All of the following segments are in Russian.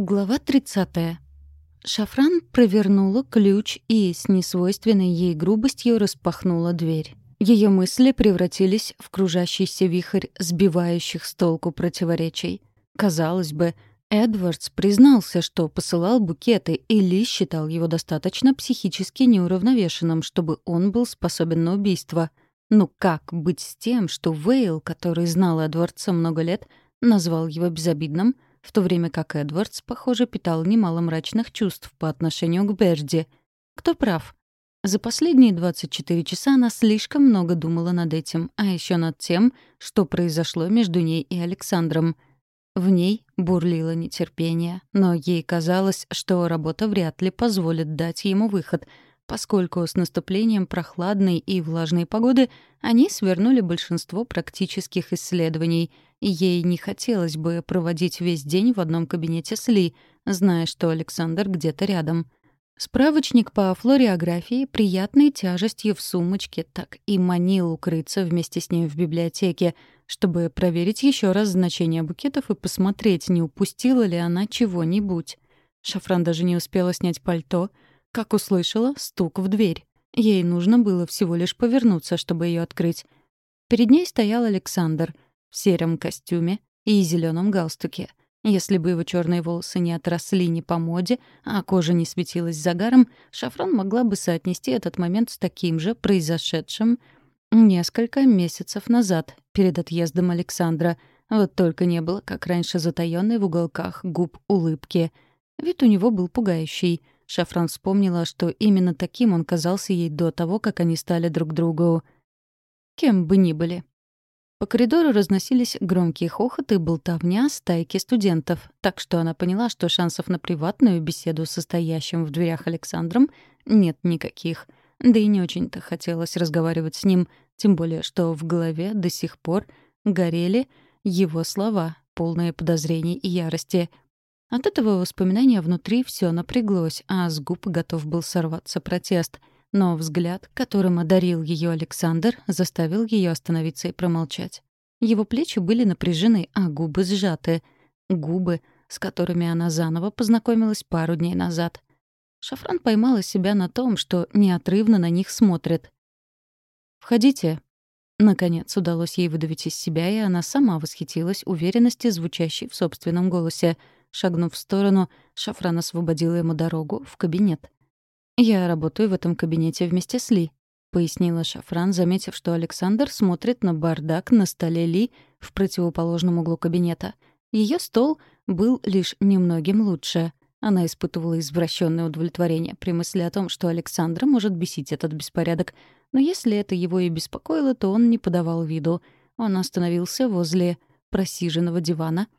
Глава 30. Шафран провернула ключ и с несвойственной ей грубостью распахнула дверь. Ее мысли превратились в кружащийся вихрь сбивающих с толку противоречий. Казалось бы, Эдвардс признался, что посылал букеты, и Ли считал его достаточно психически неуравновешенным, чтобы он был способен на убийство. Ну как быть с тем, что Вейл, который знал Эдвардса много лет, назвал его безобидным — в то время как Эдвардс, похоже, питал немало мрачных чувств по отношению к Берди. Кто прав? За последние 24 часа она слишком много думала над этим, а еще над тем, что произошло между ней и Александром. В ней бурлило нетерпение, но ей казалось, что работа вряд ли позволит дать ему выход — поскольку с наступлением прохладной и влажной погоды они свернули большинство практических исследований, ей не хотелось бы проводить весь день в одном кабинете с Ли, зная, что Александр где-то рядом. Справочник по флориографии приятной тяжестью в сумочке так и манил укрыться вместе с ней в библиотеке, чтобы проверить еще раз значение букетов и посмотреть, не упустила ли она чего-нибудь. Шафран даже не успела снять пальто — как услышала стук в дверь. Ей нужно было всего лишь повернуться, чтобы ее открыть. Перед ней стоял Александр в сером костюме и зеленом галстуке. Если бы его черные волосы не отросли ни по моде, а кожа не светилась загаром, Шафран могла бы соотнести этот момент с таким же произошедшим несколько месяцев назад, перед отъездом Александра. Вот только не было, как раньше, затаённой в уголках губ улыбки. Вид у него был пугающий — Шафран вспомнила, что именно таким он казался ей до того, как они стали друг другу. Кем бы ни были. По коридору разносились громкие хохоты и болтовня стайки студентов, так что она поняла, что шансов на приватную беседу с состоящим в дверях Александром нет никаких. Да и не очень-то хотелось разговаривать с ним, тем более что в голове до сих пор горели его слова, полные подозрений и ярости — от этого воспоминания внутри все напряглось, а с губ готов был сорваться протест. Но взгляд, которым одарил ее Александр, заставил ее остановиться и промолчать. Его плечи были напряжены, а губы сжаты. Губы, с которыми она заново познакомилась пару дней назад. Шафран поймала себя на том, что неотрывно на них смотрит. «Входите». Наконец удалось ей выдавить из себя, и она сама восхитилась уверенности, звучащей в собственном голосе — Шагнув в сторону, Шафран освободила ему дорогу в кабинет. «Я работаю в этом кабинете вместе с Ли», — пояснила Шафран, заметив, что Александр смотрит на бардак на столе Ли в противоположном углу кабинета. Ее стол был лишь немногим лучше. Она испытывала извращенное удовлетворение при мысли о том, что Александра может бесить этот беспорядок. Но если это его и беспокоило, то он не подавал виду. Он остановился возле просиженного дивана —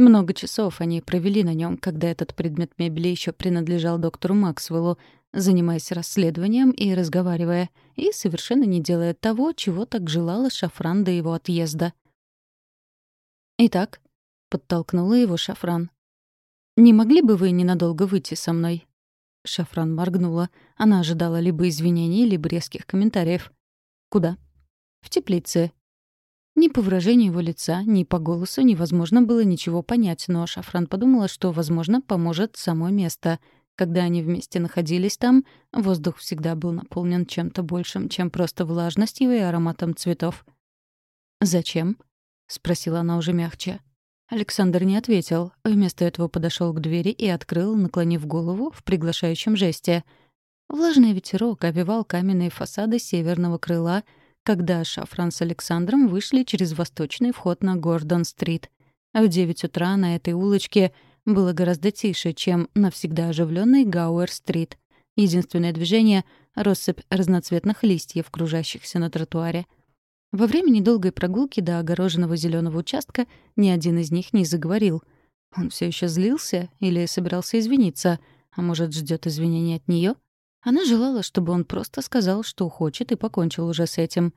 много часов они провели на нем, когда этот предмет мебели еще принадлежал доктору Максвеллу, занимаясь расследованием и разговаривая, и совершенно не делая того, чего так желала Шафран до его отъезда. «Итак», — подтолкнула его Шафран, — «не могли бы вы ненадолго выйти со мной?» Шафран моргнула. Она ожидала либо извинений, либо резких комментариев. «Куда?» «В теплице. Ни по выражению его лица, ни по голосу невозможно было ничего понять, но Шафран подумала, что, возможно, поможет само место. Когда они вместе находились там, воздух всегда был наполнен чем-то большим, чем просто влажностью и ароматом цветов. «Зачем?» — спросила она уже мягче. Александр не ответил. Вместо этого подошел к двери и открыл, наклонив голову в приглашающем жесте. Влажный ветерок обвивал каменные фасады северного крыла — когда Шафран с Александром вышли через восточный вход на Гордон-стрит. В девять утра на этой улочке было гораздо тише, чем на всегда оживленной Гауэр-стрит. Единственное движение — россыпь разноцветных листьев, кружащихся на тротуаре. Во время недолгой прогулки до огороженного зеленого участка ни один из них не заговорил. Он все еще злился или собирался извиниться, а может, ждет извинения от нее? Она желала, чтобы он просто сказал, что хочет, и покончил уже с этим.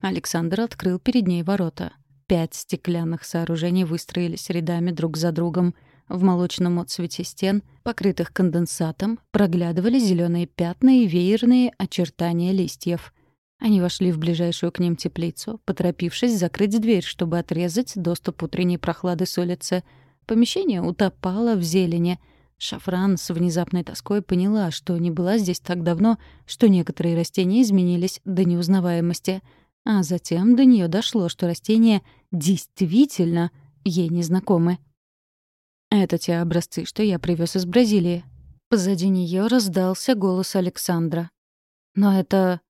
Александр открыл перед ней ворота. Пять стеклянных сооружений выстроились рядами друг за другом. В молочном отсвете стен, покрытых конденсатом, проглядывали зеленые пятна и веерные очертания листьев. Они вошли в ближайшую к ним теплицу, поторопившись закрыть дверь, чтобы отрезать доступ утренней прохлады с улицы — Помещение утопало в зелени. Шафран с внезапной тоской поняла, что не была здесь так давно, что некоторые растения изменились до неузнаваемости. А затем до нее дошло, что растения действительно ей незнакомы. «Это те образцы, что я привез из Бразилии». Позади нее раздался голос Александра. «Но это...»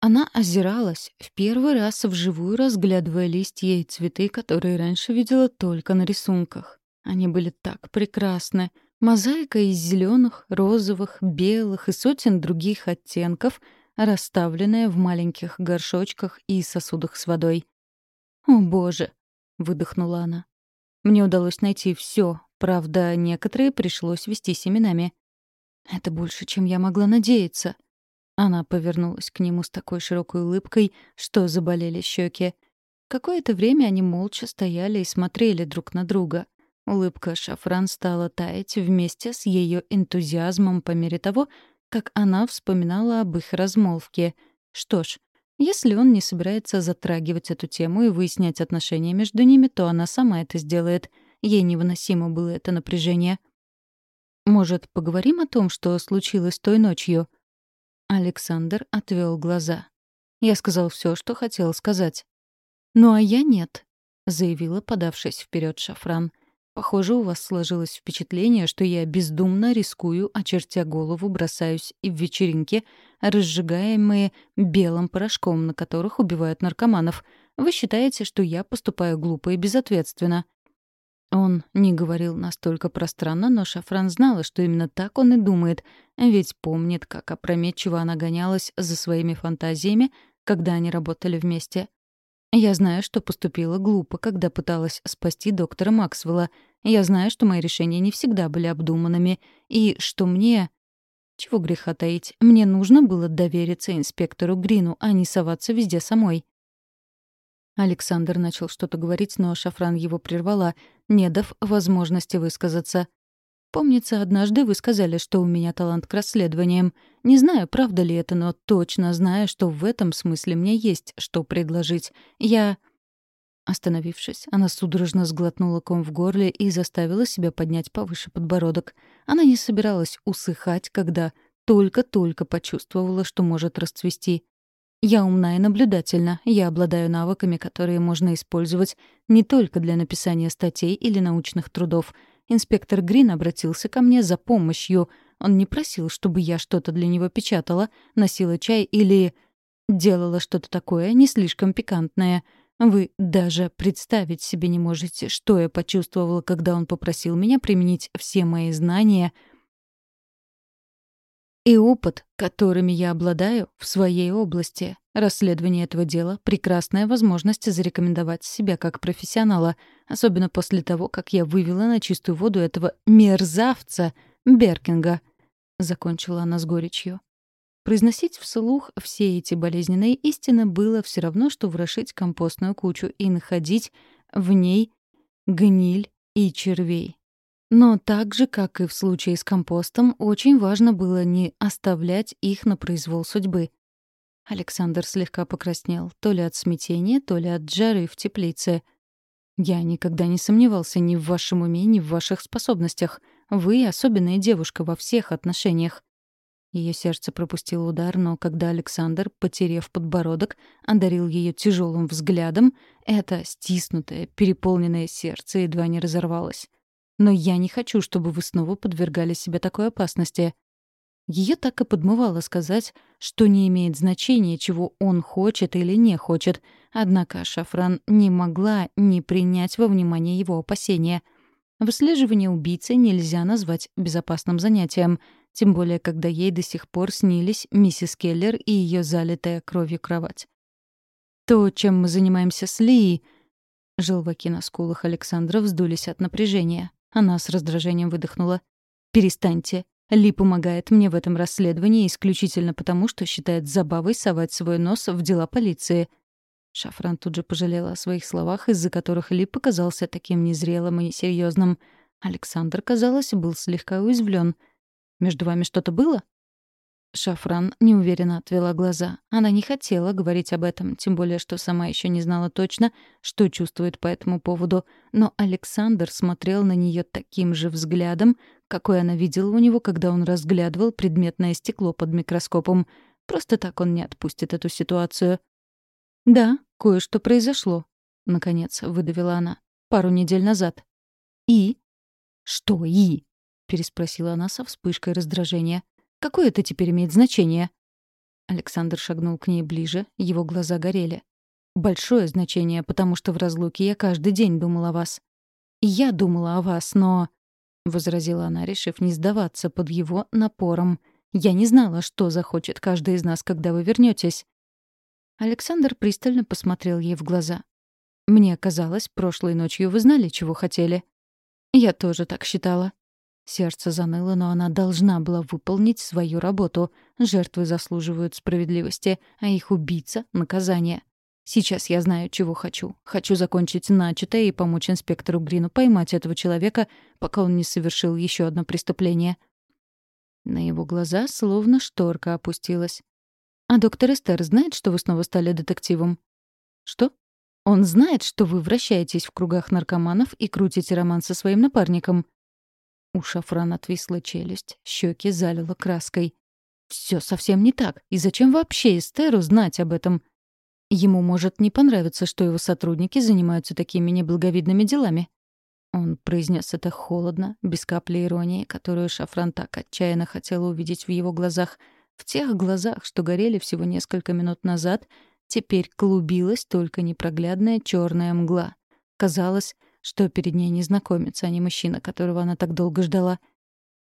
Она озиралась, в первый раз вживую разглядывая листья и цветы, которые раньше видела только на рисунках. Они были так прекрасны. Мозаика из зеленых, розовых, белых и сотен других оттенков, расставленная в маленьких горшочках и сосудах с водой. «О, боже!» — выдохнула она. «Мне удалось найти все, правда, некоторые пришлось вести семенами. Это больше, чем я могла надеяться». Она повернулась к нему с такой широкой улыбкой, что заболели щеки. Какое-то время они молча стояли и смотрели друг на друга. Улыбка Шафран стала таять вместе с ее энтузиазмом по мере того, как она вспоминала об их размолвке. Что ж, если он не собирается затрагивать эту тему и выяснять отношения между ними, то она сама это сделает. Ей невыносимо было это напряжение. «Может, поговорим о том, что случилось той ночью?» Александр отвел глаза. Я сказал все, что хотел сказать. «Ну а я нет», — заявила, подавшись вперед Шафран. «Похоже, у вас сложилось впечатление, что я бездумно рискую, очертя голову, бросаюсь и в вечеринки, разжигаемые белым порошком, на которых убивают наркоманов. Вы считаете, что я поступаю глупо и безответственно. Он не говорил настолько пространно, но Шафран знала, что именно так он и думает, ведь помнит, как опрометчиво она гонялась за своими фантазиями, когда они работали вместе. Я знаю, что поступила глупо, когда пыталась спасти доктора Максвелла. Я знаю, что мои решения не всегда были обдуманными, и что мне... Чего греха таить, мне нужно было довериться инспектору Грину, а не соваться везде самой. Александр начал что-то говорить, но Шафран его прервала, не дав возможности высказаться. «Помнится, однажды вы сказали, что у меня талант к расследованиям. Не знаю, правда ли это, но точно знаю, что в этом смысле мне есть что предложить. Я...» Остановившись, она судорожно сглотнула ком в горле и заставила себя поднять повыше подбородок. Она не собиралась усыхать, когда только-только почувствовала, что может расцвести. Я умна и наблюдательна. Я обладаю навыками, которые можно использовать не только для написания статей или научных трудов. Инспектор Грин обратился ко мне за помощью. Он не просил, чтобы я что-то для него печатала, носила чай или делала что-то такое не слишком пикантное. Вы даже представить себе не можете, что я почувствовала, когда он попросил меня применить все мои знания — и опыт, которыми я обладаю в своей области. Расследование этого дела — прекрасная возможность зарекомендовать себя как профессионала, особенно после того, как я вывела на чистую воду этого мерзавца Беркинга. Закончила она с горечью. Произносить вслух все эти болезненные истины было все равно, что ворошить компостную кучу и находить в ней гниль и червей. Но так же, как и в случае с компостом, очень важно было не оставлять их на произвол судьбы. Александр слегка покраснел, то ли от смятения, то ли от жары в теплице. «Я никогда не сомневался ни в вашем уме, ни в ваших способностях. Вы — особенная девушка во всех отношениях». Ее сердце пропустило удар, но когда Александр, потеряв подбородок, одарил ее тяжелым взглядом, это стиснутое, переполненное сердце едва не разорвалось. Но я не хочу, чтобы вы снова подвергали себя такой опасности. Ее так и подмывало сказать, что не имеет значения, чего он хочет или не хочет. Однако Шафран не могла не принять во внимание его опасения. Выслеживание убийцы нельзя назвать безопасным занятием, тем более когда ей до сих пор снились миссис Келлер и ее залитая кровью кровать. То, чем мы занимаемся с Лией... Желваки на скулах Александра вздулись от напряжения. Она с раздражением выдохнула. «Перестаньте. Ли помогает мне в этом расследовании исключительно потому, что считает забавой совать свой нос в дела полиции». Шафран тут же пожалела о своих словах, из-за которых Ли показался таким незрелым и несерьезным. Александр, казалось, был слегка уязвлен. «Между вами что-то было?» Шафран неуверенно отвела глаза. Она не хотела говорить об этом, тем более, что сама еще не знала точно, что чувствует по этому поводу. Но Александр смотрел на нее таким же взглядом, какой она видела у него, когда он разглядывал предметное стекло под микроскопом. Просто так он не отпустит эту ситуацию. «Да, кое-что произошло», — наконец выдавила она. «Пару недель назад». «И?» «Что «и»?» — переспросила она со вспышкой раздражения. Какое это теперь имеет значение?» Александр шагнул к ней ближе, его глаза горели. «Большое значение, потому что в разлуке я каждый день думала о вас». «И я думала о вас, но...» — возразила она, решив не сдаваться под его напором. «Я не знала, что захочет каждый из нас, когда вы вернетесь. Александр пристально посмотрел ей в глаза. «Мне казалось, прошлой ночью вы знали, чего хотели». «Я тоже так считала», Сердце заныло, но она должна была выполнить свою работу. Жертвы заслуживают справедливости, а их убийца — наказание. Сейчас я знаю, чего хочу. Хочу закончить начатое и помочь инспектору Грину поймать этого человека, пока он не совершил еще одно преступление. На его глаза словно шторка опустилась. «А доктор Эстер знает, что вы снова стали детективом?» «Что?» «Он знает, что вы вращаетесь в кругах наркоманов и крутите роман со своим напарником?» У Шафран отвисла челюсть, щеки залила краской. Все совсем не так. И зачем вообще Эстеру знать об этом? Ему может не понравиться, что его сотрудники занимаются такими неблаговидными делами. Он произнес это холодно, без капли иронии, которую Шафран так отчаянно хотела увидеть в его глазах. В тех глазах, что горели всего несколько минут назад, теперь клубилась только непроглядная черная мгла. Казалось, что перед ней незнакомец, а не мужчина, которого она так долго ждала.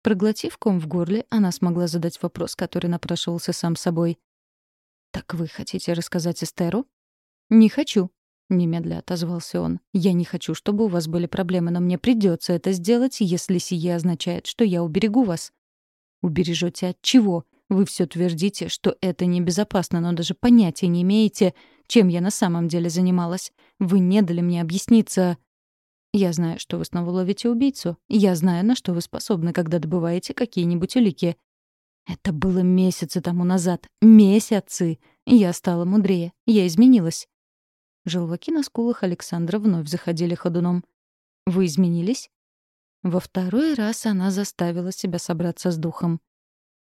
Проглотив ком в горле, она смогла задать вопрос, который напрашивался сам собой. «Так вы хотите рассказать Эстеру?» «Не хочу», — немедля отозвался он. «Я не хочу, чтобы у вас были проблемы, но мне придется это сделать, если сие означает, что я уберегу вас». «Убережете от чего? Вы все твердите, что это небезопасно, но даже понятия не имеете, чем я на самом деле занималась. Вы не дали мне объясниться...» Я знаю, что вы снова ловите убийцу. Я знаю, на что вы способны, когда добываете какие-нибудь улики. Это было месяцы тому назад. Месяцы! Я стала мудрее. Я изменилась. Желваки на скулах Александра вновь заходили ходуном. «Вы изменились?» Во второй раз она заставила себя собраться с духом.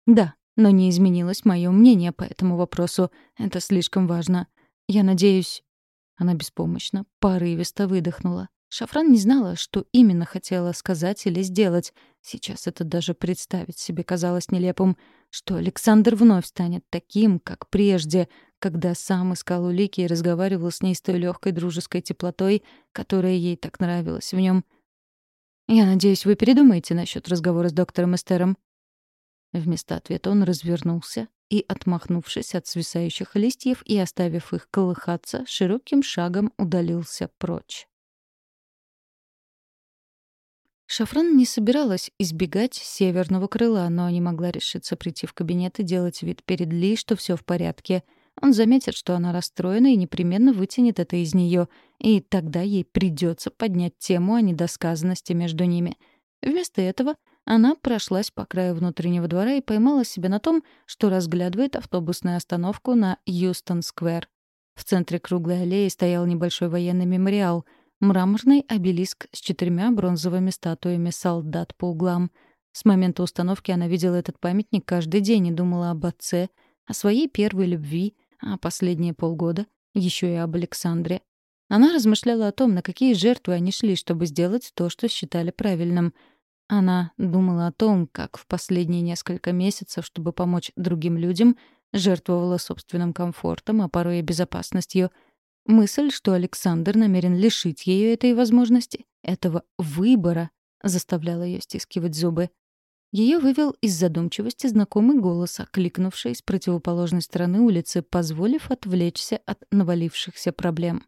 «Да, но не изменилось мое мнение по этому вопросу. Это слишком важно. Я надеюсь...» Она беспомощно, порывисто выдохнула. Шафран не знала, что именно хотела сказать или сделать. Сейчас это даже представить себе казалось нелепым, что Александр вновь станет таким, как прежде, когда сам искал улики и разговаривал с ней с той легкой дружеской теплотой, которая ей так нравилась в нем. «Я надеюсь, вы передумаете насчет разговора с доктором Эстером?» Вместо ответа он развернулся и, отмахнувшись от свисающих листьев и оставив их колыхаться, широким шагом удалился прочь. Шафран не собиралась избегать северного крыла, но не могла решиться прийти в кабинет и делать вид перед Ли, что все в порядке. Он заметит, что она расстроена и непременно вытянет это из нее, и тогда ей придется поднять тему о недосказанности между ними. Вместо этого она прошлась по краю внутреннего двора и поймала себя на том, что разглядывает автобусную остановку на Юстон-сквер. В центре круглой аллеи стоял небольшой военный мемориал — Мраморный обелиск с четырьмя бронзовыми статуями солдат по углам. С момента установки она видела этот памятник каждый день и думала об отце, о своей первой любви, а последние полгода — еще и об Александре. Она размышляла о том, на какие жертвы они шли, чтобы сделать то, что считали правильным. Она думала о том, как в последние несколько месяцев, чтобы помочь другим людям, жертвовала собственным комфортом, а порой и безопасностью — Мысль, что Александр намерен лишить ее этой возможности, этого выбора, заставляла ее стискивать зубы. Ее вывел из задумчивости знакомый голос, окликнувший с противоположной стороны улицы, позволив отвлечься от навалившихся проблем.